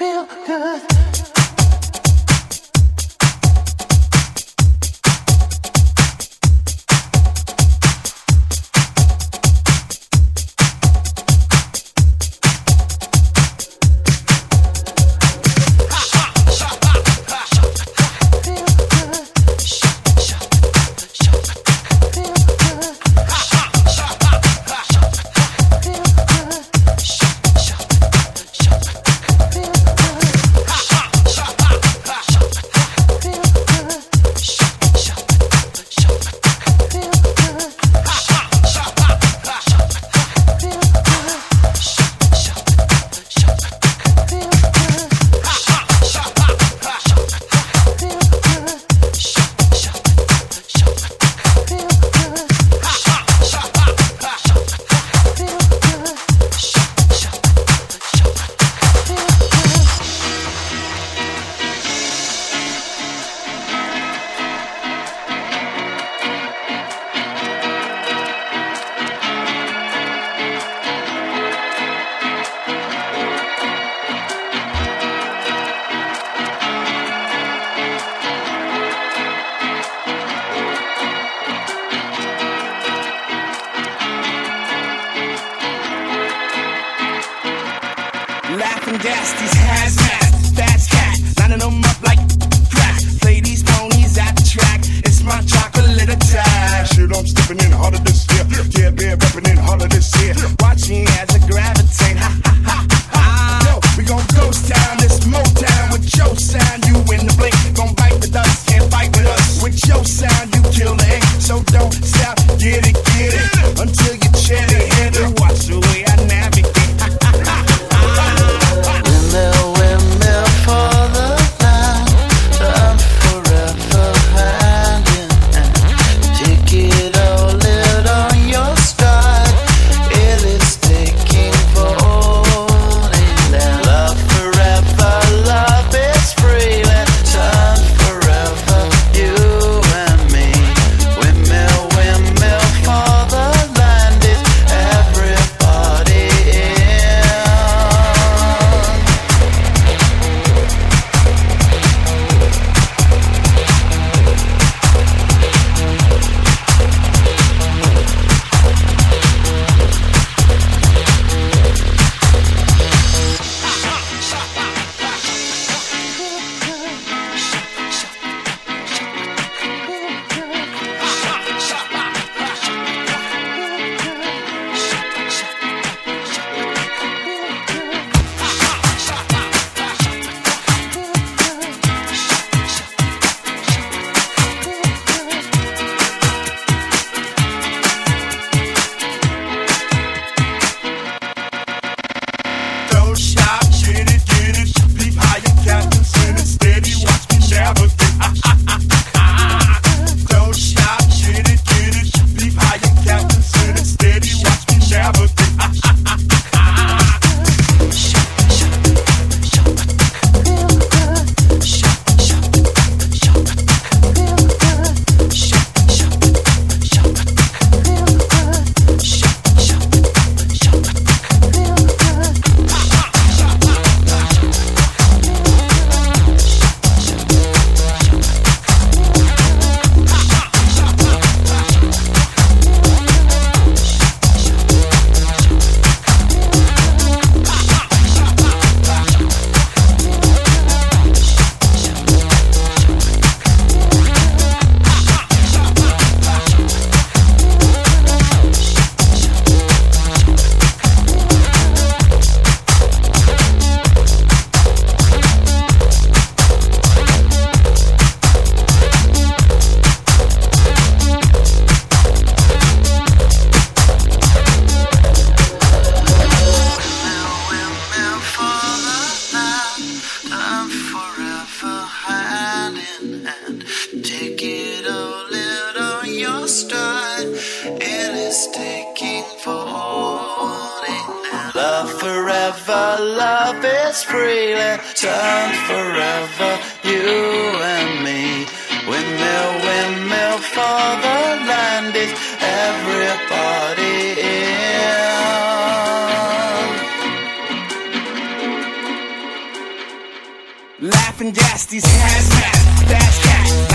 real good. Gas these hazmat, fast cat, lining them up like crack. Play these ponies at the track. It's my chocolate attack. Shit, I'm stepping in harder this year. Yeah, been repping in harder this year. Watching as I gravitate. Ha ha ha ha. ha. Yo, we gon' ghost town, this Motown with your sound. You in the blink, gon' bite the dust, can't fight with us. With your sound, you kill the ink. So don't. our love is freely turned forever, you and me. Windmill, windmill for the land is everybody in. Laughing gas, these hazmat, fast cat.